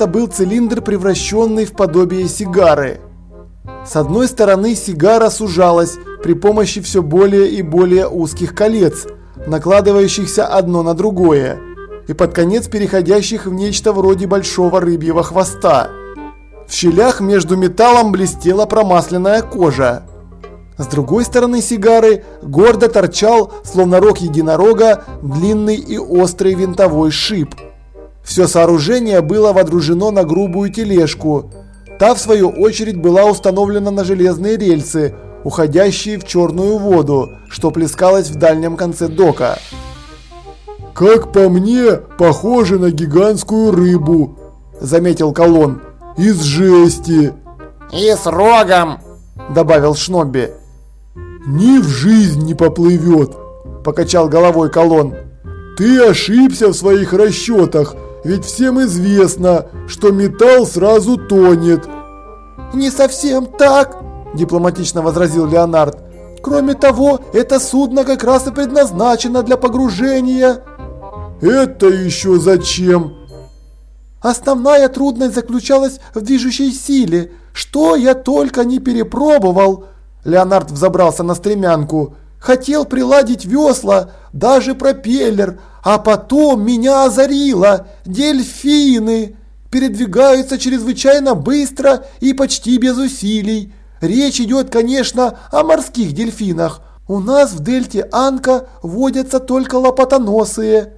Это был цилиндр, превращенный в подобие сигары. С одной стороны сигара сужалась при помощи все более и более узких колец, накладывающихся одно на другое, и под конец переходящих в нечто вроде большого рыбьего хвоста. В щелях между металлом блестела промасленная кожа. С другой стороны сигары гордо торчал, словно рог единорога, длинный и острый винтовой шип. Все сооружение было водружено на грубую тележку. Та, в свою очередь, была установлена на железные рельсы, уходящие в черную воду, что плескалось в дальнем конце дока. «Как по мне, похоже на гигантскую рыбу», – заметил Колон. «Из жести». «И с рогом», – добавил Шнобби. «Ни в жизнь не поплывет», – покачал головой Колон. «Ты ошибся в своих расчетах, ведь всем известно, что металл сразу тонет». «Не совсем так», – дипломатично возразил Леонард. «Кроме того, это судно как раз и предназначено для погружения». «Это еще зачем?» Основная трудность заключалась в движущей силе. Что я только не перепробовал. Леонард взобрался на стремянку. Хотел приладить весла, даже пропеллер, а потом меня озарило. Дельфины передвигаются чрезвычайно быстро и почти без усилий. Речь идет, конечно, о морских дельфинах. У нас в дельте Анка водятся только лопатоносые.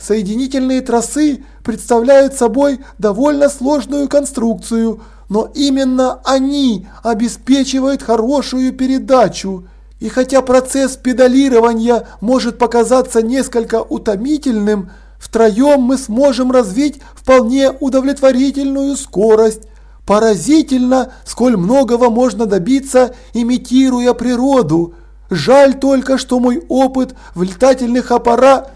Соединительные тросы представляют собой довольно сложную конструкцию, но именно они обеспечивают хорошую передачу. И хотя процесс педалирования может показаться несколько утомительным, втроем мы сможем развить вполне удовлетворительную скорость. Поразительно, сколь многого можно добиться, имитируя природу. Жаль только, что мой опыт в летательных аппаратах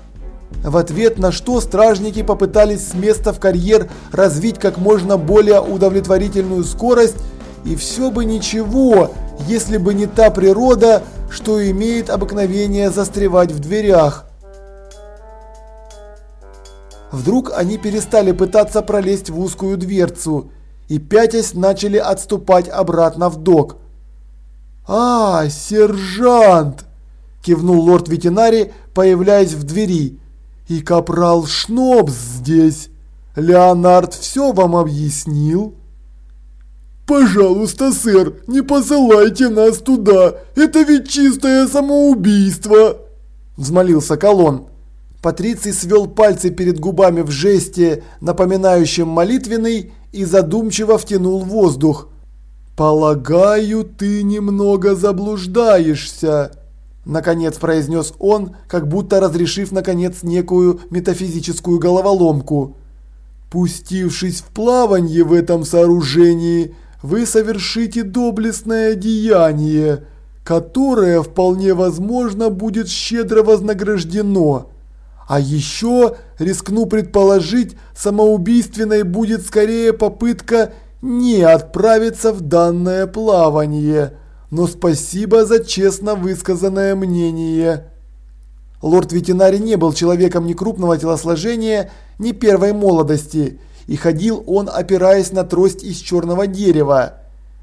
в ответ на что стражники попытались с места в карьер развить как можно более удовлетворительную скорость, и все бы ничего, если бы не та природа, что имеет обыкновение застревать в дверях. Вдруг они перестали пытаться пролезть в узкую дверцу и пятясь начали отступать обратно в док. «А, сержант!» – кивнул лорд-ветеринарий, появляясь в двери. И капрал Шнобс здесь. Леонард все вам объяснил? «Пожалуйста, сэр, не посылайте нас туда, это ведь чистое самоубийство!» Взмолился Колон. Патриций свел пальцы перед губами в жесте, напоминающем молитвенный, и задумчиво втянул воздух. «Полагаю, ты немного заблуждаешься», Наконец произнес он, как будто разрешив наконец некую метафизическую головоломку. Пустившись в плаванье в этом сооружении, вы совершите доблестное деяние, которое вполне возможно будет щедро вознаграждено. А еще, рискну предположить, самоубийственной будет скорее попытка не отправиться в данное плавание но спасибо за честно высказанное мнение. Лорд Ветеринарий не был человеком ни крупного телосложения, ни первой молодости, и ходил он, опираясь на трость из черного дерева.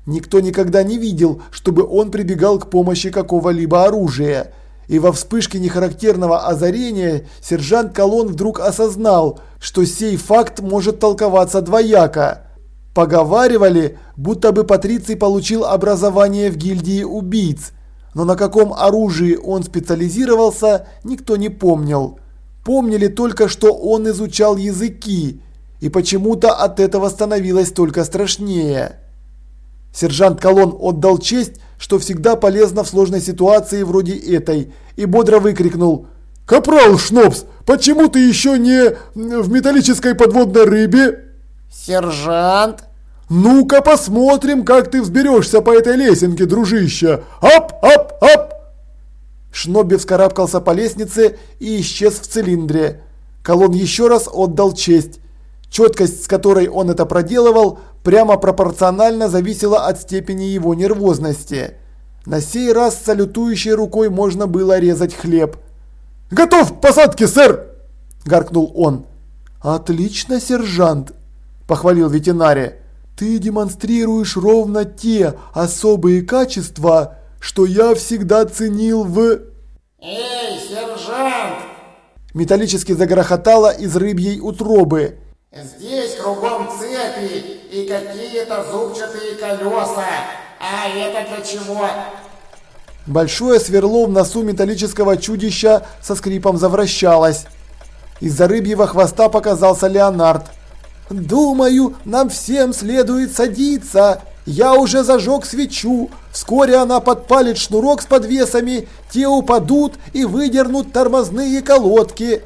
Никто никогда не видел, чтобы он прибегал к помощи какого-либо оружия. И во вспышке нехарактерного озарения сержант Колон вдруг осознал, что сей факт может толковаться двояко. Поговаривали, будто бы Патриций получил образование в гильдии убийц, но на каком оружии он специализировался, никто не помнил. Помнили только, что он изучал языки, и почему-то от этого становилось только страшнее. Сержант Колон отдал честь, что всегда полезно в сложной ситуации вроде этой, и бодро выкрикнул «Капрал Шнопс, почему ты еще не в металлической подводной рыбе?» «Сержант!» «Ну-ка посмотрим, как ты взберешься по этой лесенке, дружище! Ап, ап, ап!» Шнобби вскарабкался по лестнице и исчез в цилиндре. Колон еще раз отдал честь. Четкость, с которой он это проделывал, прямо пропорционально зависела от степени его нервозности. На сей раз салютующей рукой можно было резать хлеб. «Готов к посадке, сэр!» – гаркнул он. «Отлично, сержант!» похвалил ветеринарий. Ты демонстрируешь ровно те особые качества, что я всегда ценил в... Эй, сержант! Металлически загрохотало из рыбьей утробы. Здесь кругом цепи и какие-то зубчатые колеса. А это для чего? Большое сверло в носу металлического чудища со скрипом завращалось. Из-за рыбьего хвоста показался Леонард. «Думаю, нам всем следует садиться. Я уже зажег свечу. Вскоре она подпалит шнурок с подвесами, те упадут и выдернут тормозные колодки».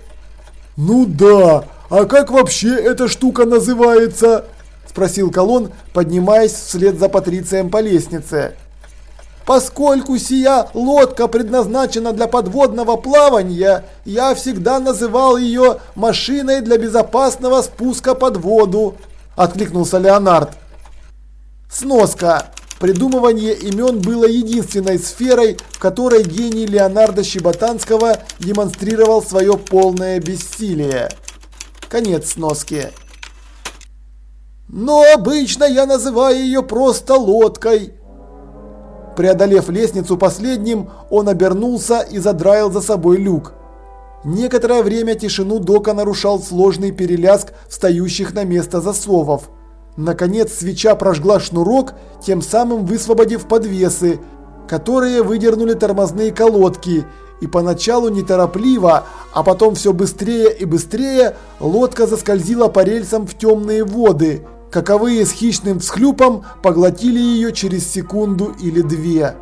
«Ну да, а как вообще эта штука называется?» – спросил Колон, поднимаясь вслед за Патрицием по лестнице. Поскольку сия лодка предназначена для подводного плавания, я всегда называл ее машиной для безопасного спуска под воду, откликнулся Леонард. Сноска. Придумывание имен было единственной сферой, в которой гений Леонарда Щеботанского демонстрировал свое полное бессилие. Конец сноски. Но обычно я называю ее просто лодкой. Преодолев лестницу последним, он обернулся и задраил за собой люк. Некоторое время тишину дока нарушал сложный переляск встающих на место засовов. Наконец свеча прожгла шнурок, тем самым высвободив подвесы, которые выдернули тормозные колодки, и поначалу неторопливо, а потом все быстрее и быстрее лодка заскользила по рельсам в темные воды – каковые с хищным всхлюпом поглотили ее через секунду или две.